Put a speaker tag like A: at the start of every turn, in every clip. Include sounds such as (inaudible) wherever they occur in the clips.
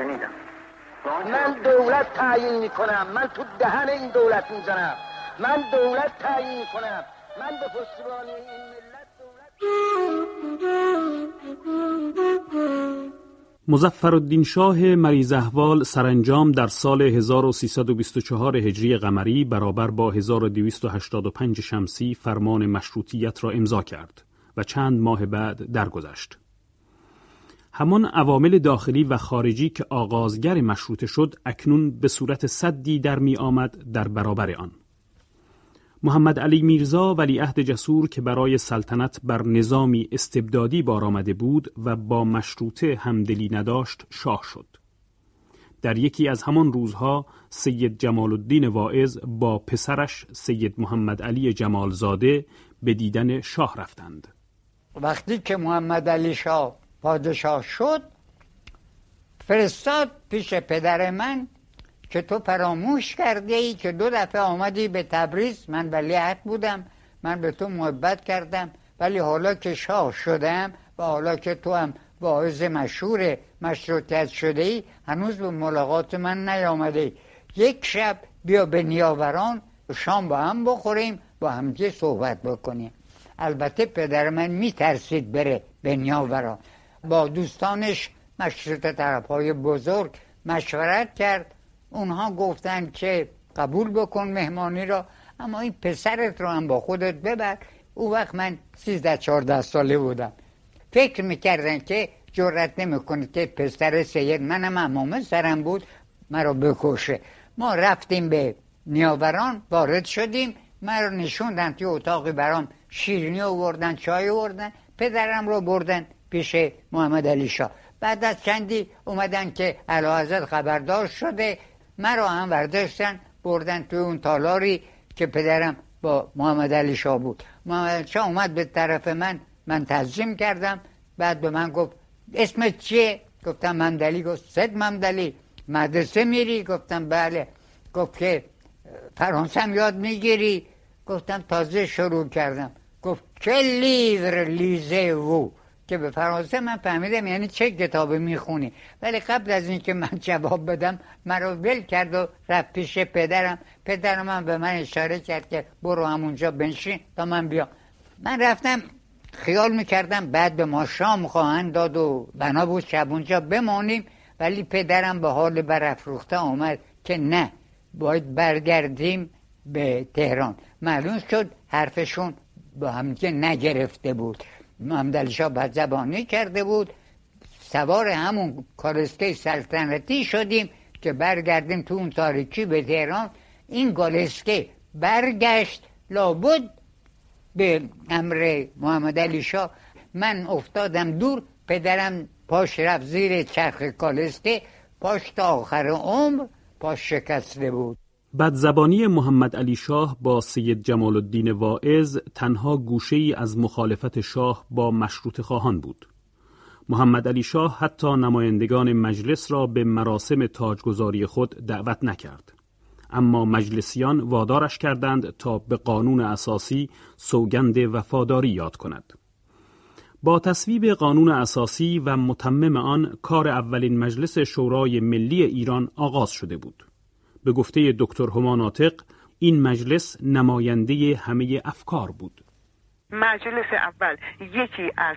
A: شنیدم.
B: من دولت تعیین می‌کنم. من تو دهن این دولت می‌زنم. من دولت تعیین کنم من به پشتیبانی این ملت
C: دولت مزفر الدین شاه مریض احوال سرانجام در سال 1324 هجری قمری برابر با 1285 شمسی فرمان مشروطیت را امضا کرد و چند ماه بعد درگذشت. همان عوامل داخلی و خارجی که آغازگر مشروطه شد اکنون به صورت صدی در می آمد در برابر آن. محمد علی میرزا ولیعهد جسور که برای سلطنت بر نظامی استبدادی بار آمده بود و با مشروطه همدلی نداشت شاه شد. در یکی از همان روزها سید جمال الدین واعظ با پسرش سید محمد علی جمالزاده به دیدن شاه رفتند.
D: وقتی که محمد علی شاه پادشاه شد فرستاد پیش پدر من که تو فراموش کرده ای که دو دفعه آمدی به تبریز. من ولیعت بودم من به تو محبت کردم ولی حالا که شاه شدم و حالا که تو هم واعظ مشهور مشروطیت شده ای هنوز به ملاقات من نیامده. یک شب بیا به نیاوران شام با هم بخوریم با همدیگه صحبت بکنیم. البته پدر من میترسید بره به نیاوران. با دوستانش مشروط طرف های بزرگ مشورت کرد. اونها گفتن که قبول بکن مهمانی را اما این پسرت رو هم با خودت ببر. او وقت من سیزده چارده ساله بودم. فکر می‌کردن که جرت نمی‌کنه که پسر سید منم امامه سرم بود مرا بکشه. ما رفتیم به نیاوران وارد شدیم. مرا نشوندن توی اتاقی برام شیرینی آوردن چای آوردن پدرم رو بردن. پیش محمد علی شاه. بعد از چندی اومدن که علا خبردار شده مرا هم برداشتن بردن توی اون تالاری که پدرم با محمد علی شاه بود. محمد علی شاه اومد به طرف من من تزجیم کردم. بعد به من گفت اسمت چیه؟ گفتم ممدلی. گفت سد ممدلی. مدرسه میری؟ گفتم بله. گفت که فرانسه هم یاد می‌گیری؟ گفتم تازه شروع کردم. گفت که لیور لیزه و که به فرانسه من فهمیدم یعنی چه کتابی می‌خونی. ولی قبل از اینکه من (laughs) جواب بدم مرا ول کرد و رفت پیش پدرم. پدرم من به من اشاره کرد که برو همونجا بنشین تا من بیام. من رفتم خیال می‌کردم بعد به ما شام خواهند داد و بنا بود شب اونجا بمانیم. ولی پدرم به حال برافروخته آمد که نه باید برگردیم به تهران. معلوم شد حرفشون با هم نگرفته بود. محمد بد زبانی کرده بود. سوار همون کالسکه سلطنتی شدیم که برگردیم تو اون تاریکی به تهران. این گالسکه برگشت. لابد به امر محمد علی شاه من افتادم دور پدرم پاش رفت زیر چرخ کالسکه پاش تا آخر عمر پاش شکسته بود.
C: بدزبانی محمد علی شاه با سید جمال الدین واعظ تنها گوشه ای از مخالفت شاه با مشروط خواهان بود. محمد علی شاه حتی نمایندگان مجلس را به مراسم تاجگذاری خود دعوت نکرد. اما مجلسیان وادارش کردند تا به قانون اساسی سوگند وفاداری یاد کند. با تصویب قانون اساسی و متمم آن کار اولین مجلس شورای ملی ایران آغاز شده بود. به گفته دکتر هماناتق این مجلس نماینده همه افکار بود.
E: مجلس اول یکی از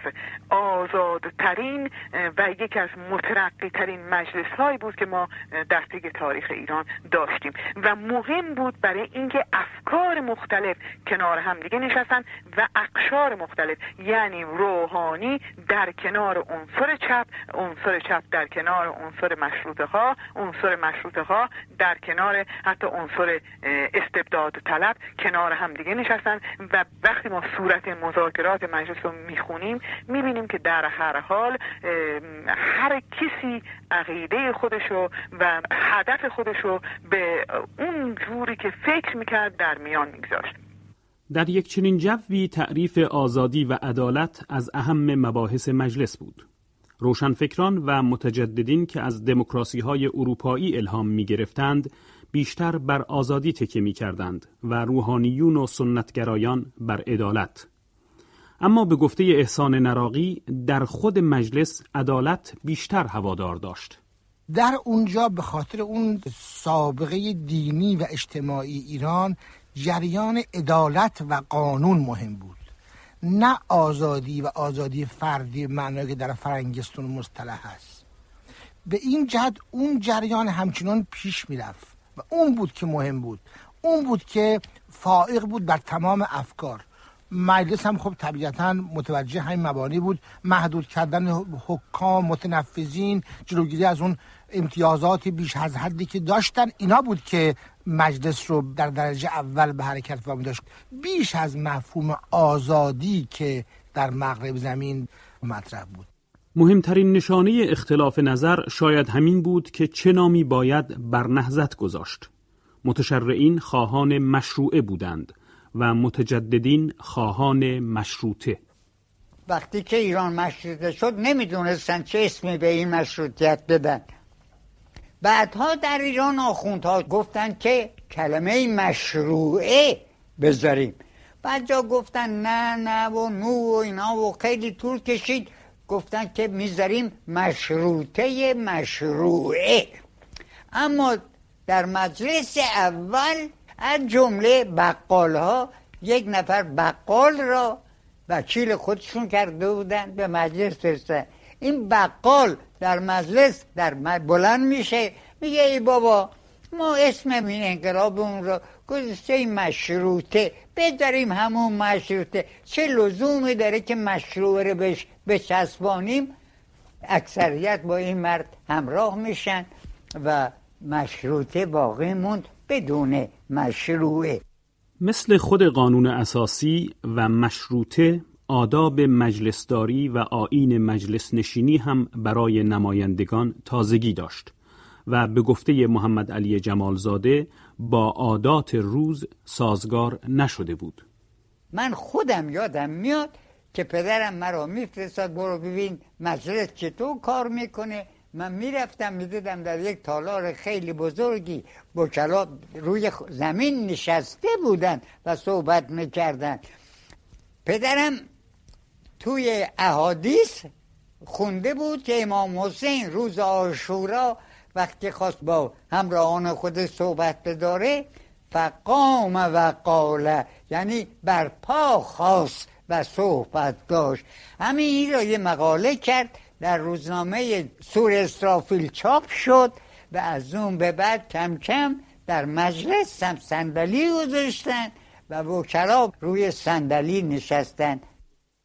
E: آزادترین و یکی از مترقی ترین مجلس هایی بود که ما در تاریخ ایران داشتیم. و مهم بود برای اینکه افکار مختلف کنار هم دیگه نشستن و اقشار مختلف یعنی روحانی در کنار عنصر چپ عنصر چپ در کنار عنصر مشروطه ها عنصر مشروطه ها در کنار حتی عنصر استبداد طلب کنار هم دیگه نشستن. و وقتی ما صورت مذاکرات مجلس رو می‌خونیم می‌بینیم که در هر حال هر کسی عقیده خودشو و هدف خودشو به اون جوری که فکر می‌کرد در میان میگذاشت
C: در یک چنین جوی تعریف آزادی و عدالت از اهم مباحث مجلس بود. روشنفکران و متجددین که از دموکراسی های اروپایی الهام می گرفتند بیشتر بر آزادی تکیه می کردند و روحانیون و سنتگرایان بر عدالت. اما به گفته احسان نراقی در خود مجلس عدالت بیشتر هوادار داشت.
A: در اونجا به خاطر اون سابقه دینی و اجتماعی ایران جریان عدالت و قانون مهم بود. نه آزادی و آزادی فردی معنایی که در فرنگستون مصطلح هست. به این جهت اون جریان همچنان پیش می‌رفت و اون بود که مهم بود. اون بود که فائق بود بر تمام افکار. مجلس هم خب طبیعتا متوجه همین مبانی بود. محدود کردن حکام متنفذین جلوگیری از اون امتیازات بیش از حدی که داشتن اینا بود که مجلس رو در درجه اول به حرکت وامی داشت. بیش از مفهوم آزادی که در مغرب زمین مطرح بود.
C: مهمترین نشانه اختلاف نظر شاید همین بود که چه نامی باید بر نهزت گذاشت. متشرعین خواهان مشروعه بودند. و متجددین خواهان مشروطه.
D: وقتی که ایران مشروطه شد نمی‌دونستن چه اسمی به این مشروطیت بدن. بعدها در ایران آخوندها گفتن که کلمه مشروعه بذاریم. بعد جا گفتن نه نه و نو و اینا و خیلی طول کشید. گفتن که می‌ذاریم مشروطه مشروعه. اما در مجلس اول از جمله بقال ها یک نفر بقال را وکیل خودشون کرده بودن به مجلس فرستن این بقال در مجلس در بلند میشه میگه ای بابا ما اسم این انقلاب اون را گذاشته مشروطه. بذاریم همون مشروطه. چه لزومی داره که مشروع رو بهش بچسبانیم؟ اکثریت با این مرد همراه میشن و مشروطه باقی موند. بدون مشروعه
C: مثل خود قانون اساسی و مشروطه آداب مجلسداری و آین مجلس نشینی هم برای نمایندگان تازگی داشت و به گفته محمد علی جمالزاده با عادات روز سازگار نشده بود.
D: من خودم یادم میاد که پدرم مرا میفرستاد برو ببین مجلس چطور کار می‌کنه؟ من می‌رفتم می‌دیدم در یک تالار خیلی بزرگی بکلا روی زمین نشسته بودن و صحبت می‌کردن. پدرم توی احادیث خونده بود که امام حسین روز آشورا وقتی خواست با همراهان خود صحبت بداره فقام و قاله یعنی برپا خواست و صحبت داشت. همین این را یه مقاله کرد. در روزنامه سور استرافیل چاپ شد و از اون به بعد کم کم در مجلس هم صندلی گذاشتن و وکلا روی صندلی نشستن.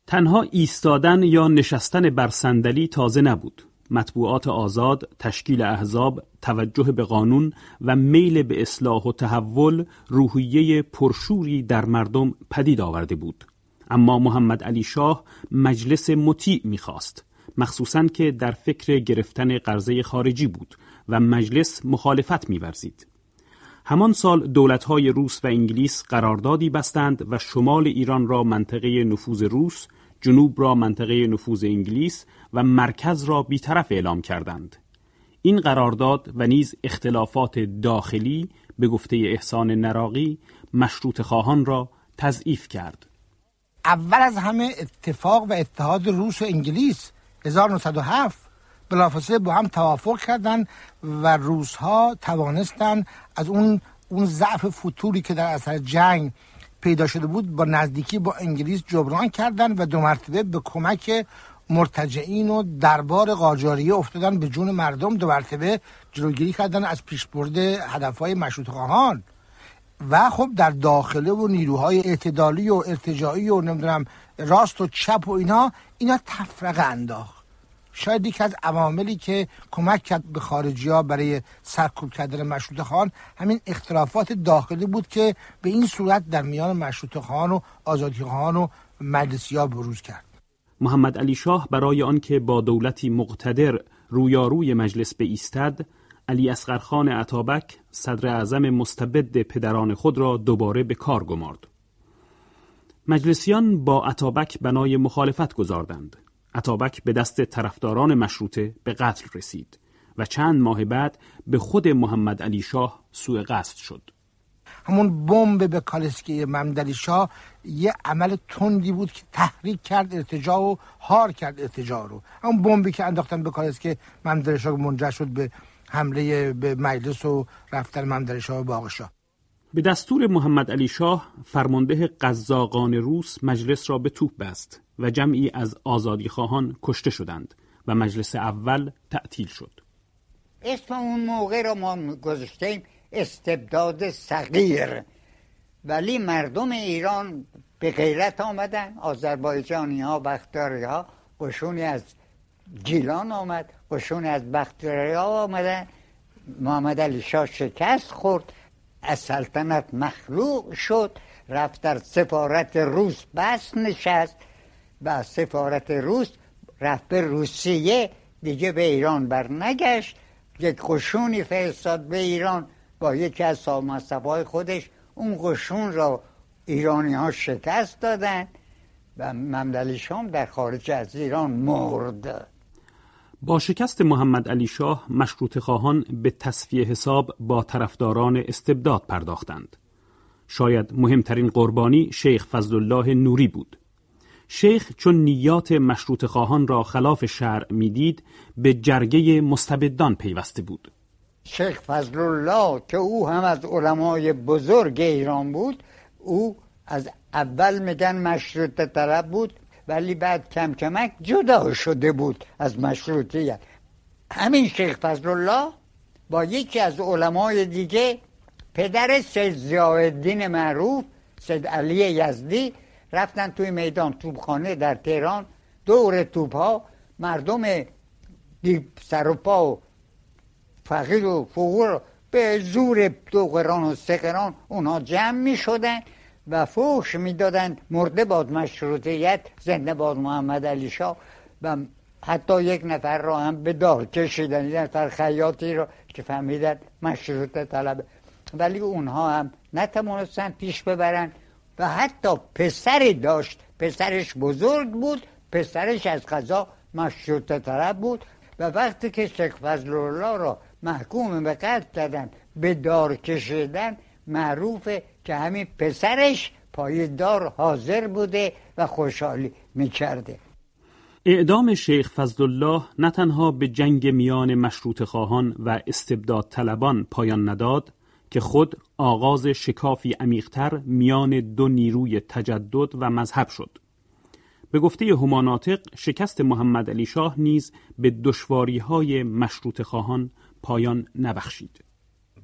C: تنها ایستادن یا نشستن بر صندلی تازه نبود. مطبوعات آزاد، تشکیل احزاب، توجه به قانون و میل به اصلاح و تحول روحیه پرشوری در مردم پدید آورده بود. اما محمد علی شاه مجلس مطیع می‌خواست. مخصوصا که در فکر گرفتن قرضه خارجی بود و مجلس مخالفت میورزید. همان سال دولتهای روس و انگلیس قراردادی بستند و شمال ایران را منطقه نفوذ روس، جنوب را منطقه نفوذ انگلیس و مرکز را بیطرف اعلام کردند. این قرارداد و نیز اختلافات داخلی به گفته احسان نراقی مشروط خواهان را تضعیف کرد.
A: اول از همه اتفاق و اتحاد روس و انگلیس 1907 بلافاصله با هم توافق کردند و روس ها توانستند از اون اون ضعف فطوری که در اثر جنگ پیدا شده بود با نزدیکی با انگلیس جبران کردند و دو مرتبه به کمک مرتجعین و دربار قاجاریه افتادن به جون مردم دو مرتبه جلوگیری کردن از پیشبرد هدفهای مشروط خواهان و خب در داخله و نیروهای اعتدالی و ارتجاعی و نمی‌دونم راست و چپ و اینا اینا تفرقه انداخت. شاید یکی از عواملی که کمک کرد به خارجی ها برای سرکوب کردن مشروط خان همین اختلافات داخلی بود که به این صورت در میان مشروط خان و آزادی خان و مجلسی ها بروز کرد.
C: محمد علی شاه برای آنکه با دولتی مقتدر رویاروی مجلس ایستد علی خان عطابک صدر اعظم مستبد پدران خود را دوباره به کار گمارد. مجلسیان با عطابک بنای مخالفت گذاردند. عطابک به دست طرفداران مشروطه به قتل رسید و چند ماه بعد به خود محمد علی شاه سوء قصد شد.
A: همون بمب به کالسکی ممدلی شاه یه عمل تندی بود که تحریک کرد ارتجاع و هار کرد ارتجاع رو همون بمبی که انداختن به کالسکی ممدلی شاه منجر شد به حمله به مجلس و رفتن ممدلی شاه و باغشاه
C: به دستور محمد علی شاه فرمانده قزاقان روس مجلس را به توپ بست و جمعی از آزادی خواهان کشته شدند و مجلس اول تعطیل شد.
D: اسم اون موقع را ما گذاشتیم استبداد صغیر. ولی مردم ایران به غیرت آمدن. آذربایجانی ها بختاری ها قشونی از گیلان آمد قشونی از بختاری ها آمدن محمد علی شاه شکست خورد از سلطنت مخلوق شد رفت در سفارت روس بس نشست. و سفارت روس رفت به روسیه دیگه به ایران برنگشت. یک قشونی فرستاد به ایران با یکی از سامصبای خودش اون قشون را ایرانی ها شکست دادن. و ممدلی شام در خارج از ایران مرد.
C: با شکست محمد علی شاه مشروط خواهان به تصفیه حساب با طرفداران استبداد پرداختند. شاید مهمترین قربانی شیخ فضلالله نوری بود. شیخ چون نیات مشروط خواهان را خلاف شرع می‌دید به جرگه مستبدان پیوسته بود.
D: شیخ فضلالله که او هم از علمای بزرگ ایران بود او از اول میگن مشروط طرف بود ولی بعد کم کمک جدا شده بود از مشروطیت. همین شیخ فضلالله با یکی از علمای دیگه پدر سید زیادین معروف سید علی یزدی رفتن توی میدان توپخانه در تهران. دور توپ ها مردم سر و پا و فقیر و فقور به زور دو قران و سه قران اونا جمع می شدن و فوش می‌دادند. مرده باد مشروطیت زنده باد محمد علی شاه. و حتی یک نفر را هم به دار کشیدن یک نفر خیاطی را که فهمیدن مشروط طلب. ولی اونها هم نتوانستن پیش ببرن. و حتی پسری داشت. پسرش بزرگ بود. پسرش از قضا مشروط طلب بود. و وقتی که شیخ فضل الله را محکوم به قتل کردن به دار کشیدن معروفه که همین پسرش پایدار حاضر بوده و خوشحالی می‌کرده.
C: اعدام شیخ فضلالله نه تنها به جنگ میان مشروط خواهان و استبداد طلبان پایان نداد که خود آغاز شکافی عمیقتر میان دو نیروی تجدد و مذهب شد. به گفته هماناتق شکست محمد علی شاه نیز به دشواری های مشروط خواهان پایان نبخشید.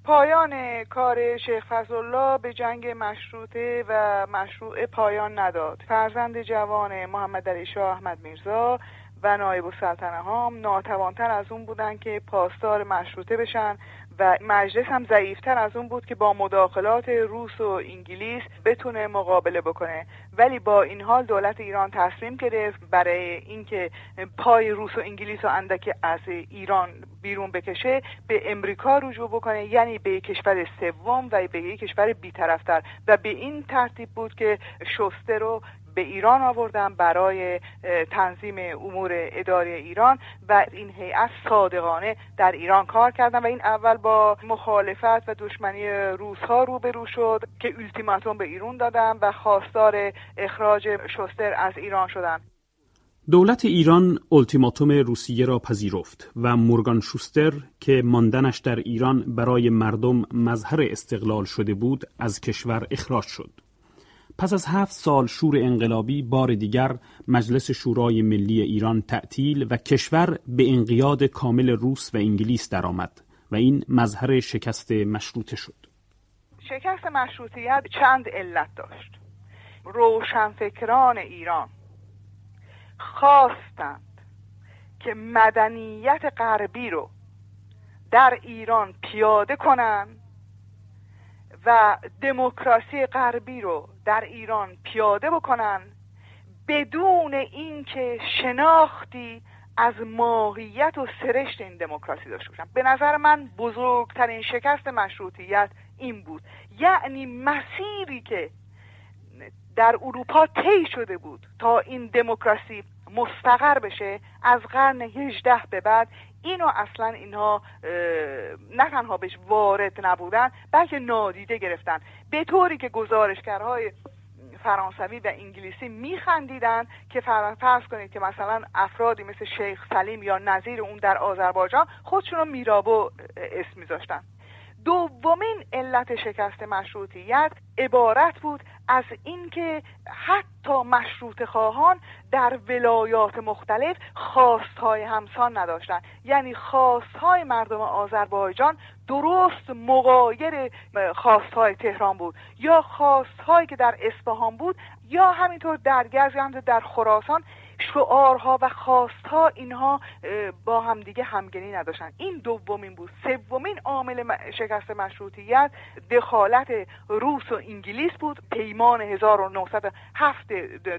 E: پایان کار شیخ فضلالله به جنگ مشروطه و مشروع پایان نداد. فرزند جوان محمد علی شاه احمد میرزا و نایب السلطنه هام ناتوانتر از اون بودن که پاسدار مشروطه بشن و مجلس هم ضعیفتر از اون بود که با مداخلات روس و انگلیس بتونه مقابله بکنه. ولی با این حال دولت ایران تصمیم گرفت برای اینکه پای روس و انگلیس و اندک از ایران بیرون بکشه به امریکا رجوع بکنه یعنی به کشور سوم و به یک کشور بیطرفتر. و به این ترتیب بود که شسته رو به ایران آوردن برای تنظیم امور اداری ایران و این هیئت صادقانه در ایران کار کردن و این اول با مخالفت و دشمنی روزها روبرو شد که اولتیماتوم به ایران دادن و خواستار اخراج شستر از ایران شدن
C: دولت ایران التیماتوم روسیه را پذیرفت و مورگان شوستر که ماندنش در ایران برای مردم مظهر استقلال شده بود از کشور اخراج شد. پس از هفت سال شور انقلابی بار دیگر مجلس شورای ملی ایران تعطیل و کشور به انقیاد کامل روس و انگلیس درآمد و این مظهر شکست مشروطه شد.
E: شکست مشروطیت چند علت داشت. روشنفکران ایران خواستند که مدنیت غربی رو در ایران پیاده کنند و دموکراسی غربی رو در ایران پیاده بکنن بدون اینکه شناختی از ماهیت و سرشت این دموکراسی داشته باشن. به نظر من بزرگترین شکست مشروطیت این بود. یعنی مسیری که در اروپا طی شده بود تا این دموکراسی مستقر بشه از قرن 18 به بعد اینو اصلا اینها نه تنها بهش وارد نبودن بلکه نادیده گرفتن. به طوری که گزارشگرهای فرانسوی و انگلیسی میخندیدن که فرض کنید که مثلا افرادی مثل شیخ سلیم یا نظیر اون در آذربایجان خودشون رو میرابو اسم میذاشتن. دومین علت شکست مشروطیت عبارت بود از اینکه حتی مشروط خواهان در ولایات مختلف خواستهای همسان نداشتند. یعنی خواستهای مردم آذربایجان درست مقایر خواستهای تهران بود یا خواستهایی که در اصفهان بود یا همینطور در گرز در خراسان شعارها و خواستها اینها با همدیگه همگنی نداشتن. این دومین بود. سومین عامل شکست مشروطیت دخالت روس و انگلیس بود. پیمان 1907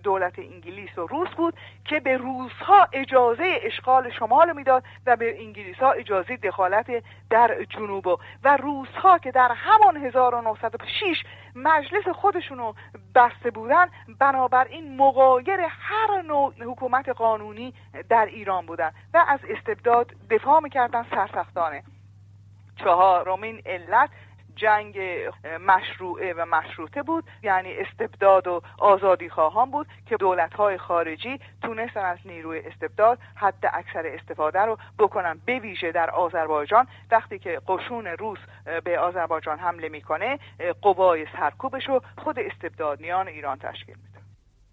E: دولت انگلیس و روس بود که به روسها اجازه اشغال شمال می‌داد و به انگلیس ها اجازه دخالت در جنوب و روسها که در همان 1906 مجلس خودشونو بسته بودن بنابراین مقایر هر نوع حکومت قانونی در ایران بودن و از استبداد دفاع می‌کردن سرسختانه. چهارمین علت جنگ مشروعه و مشروطه بود. یعنی استبداد و آزادی خواهان بود که دولت های خارجی تونستن از نیروی استبداد حد اکثر استفاده رو بکنن. به ویژه در آذربایجان وقتی که قشون روس به آذربایجان حمله می‌کنه قوای سرکوبش رو خود استبدادیان ایران تشکیل میده.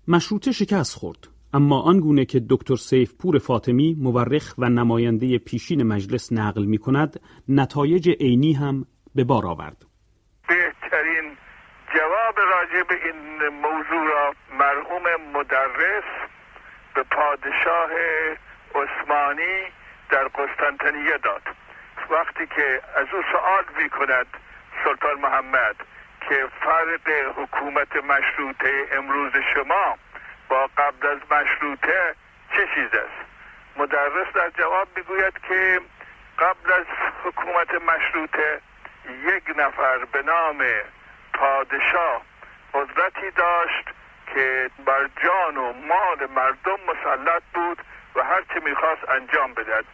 C: مشروطه شکست خورد. اما آنگونه که دکتر سیف پور فاطمی مورخ و نماینده پیشین مجلس نقل می کند نتایج عینی هم به بار آورد.
F: بهترین جواب راجع به این موضوع را مرحوم مدرس به پادشاه عثمانی در قسطنطنیه داد. وقتی که از او سوال می کند سلطان محمد که فرق حکومت مشروطه امروز شما با قبل از مشروطه چه چیز است؟ مدرس در جواب می‌گوید که قبل از حکومت مشروطه یک نفر به نام پادشاه قدرتی داشت که بر جان و مال مردم مسلط بود و هر چه می‌خواست انجام بدهد.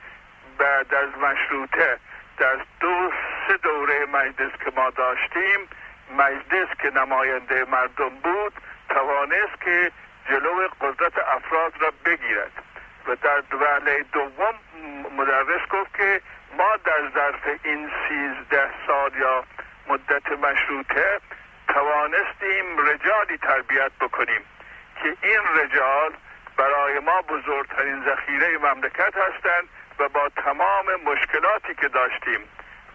F: بعد از مشروطه در دو سه دوره مجلس که ما داشتیم مجلس که نماینده مردم بود توانست که جلو قدرت افراد را بگیرد و در وله دوم مدرس گفت که ما در ظرف این سیزده سال یا مدت مشروطه توانستیم رجالی تربیت بکنیم که این رجال برای ما بزرگترین ذخیره مملکت هستند و با تمام مشکلاتی که داشتیم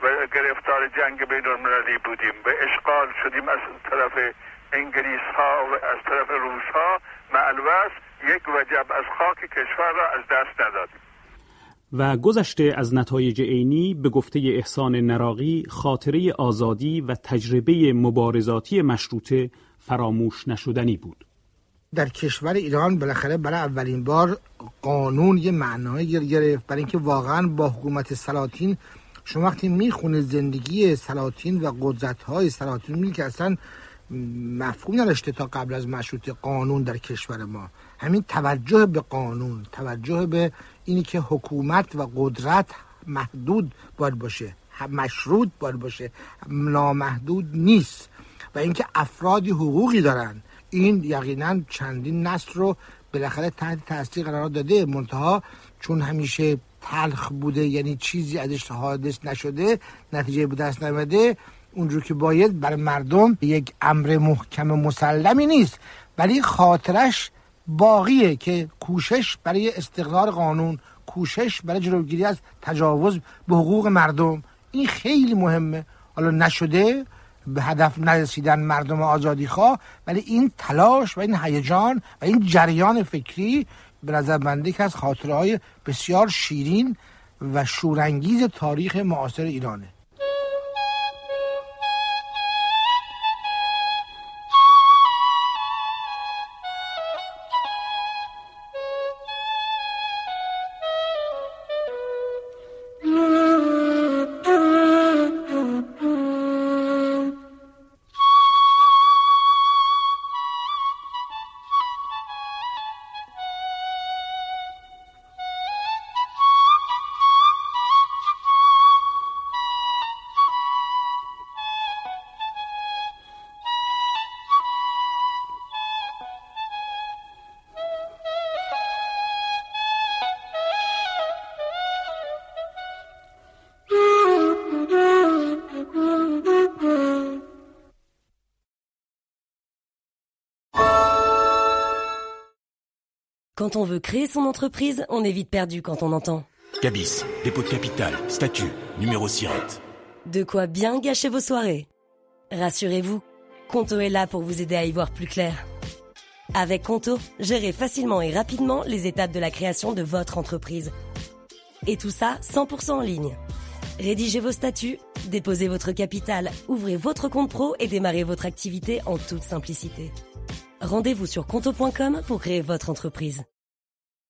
F: و گرفتار جنگ بین المللی بودیم و اشغال شدیم از طرف انگلیس ها و از طرف روس ها معلوس یک وجب از خاک کشور را از دست ندادیم.
C: و گذشته از نتایج عینی به گفته احسان نراقی خاطره آزادی و تجربه مبارزاتی مشروطه فراموش نشدنی بود.
A: در کشور ایران بالاخره برای اولین بار قانون یه معنایی گرفت. برای اینکه واقعا با حکومت سلاطین شما وقتی می‌خونه زندگی سلاطین و قدرت های سلاطین میگه که اصلا مفهوم نداشته تا قبل از مشروط قانون در کشور ما. همین توجه به قانون توجه به اینی که حکومت و قدرت محدود باید باشه مشروط باید باشه نامحدود نیست. و اینکه افرادی حقوقی دارن این یقینا چندین نسل رو بالاخره تحت تاثیر قرار داده. منتها چون همیشه تلخ بوده یعنی چیزی ازش حادث نشده نتیجه به دست نمیده اونجور که باید برای مردم یک امر محکم مسلمی نیست. ولی خاطرش باقیه که کوشش برای استقرار قانون کوشش برای جلوگیری از تجاوز به حقوق مردم این خیلی مهمه. حالا نشده به هدف نرسیدن مردم آزادی خواه ولی این تلاش و این هیجان و این جریان فکری به نظر بنده که از خاطره های بسیار شیرین و شورانگیز تاریخ معاصر ایرانه.
G: Quand on veut créer son entreprise, on est vite perdu quand on entend.
H: Cabis, dépôt de capital, statut, numéro SIRET.
G: De quoi bien gâcher vos soirées. Rassurez-vous, Conto est là pour vous aider à y voir plus clair. Avec Conto, gérez facilement et rapidement les étapes de la création de votre entreprise. Et tout ça 100% en ligne. Rédigez vos statuts, déposez votre capital, ouvrez votre compte pro et démarrez votre activité en toute simplicité. Rendez-vous sur conto.com pour créer votre entreprise.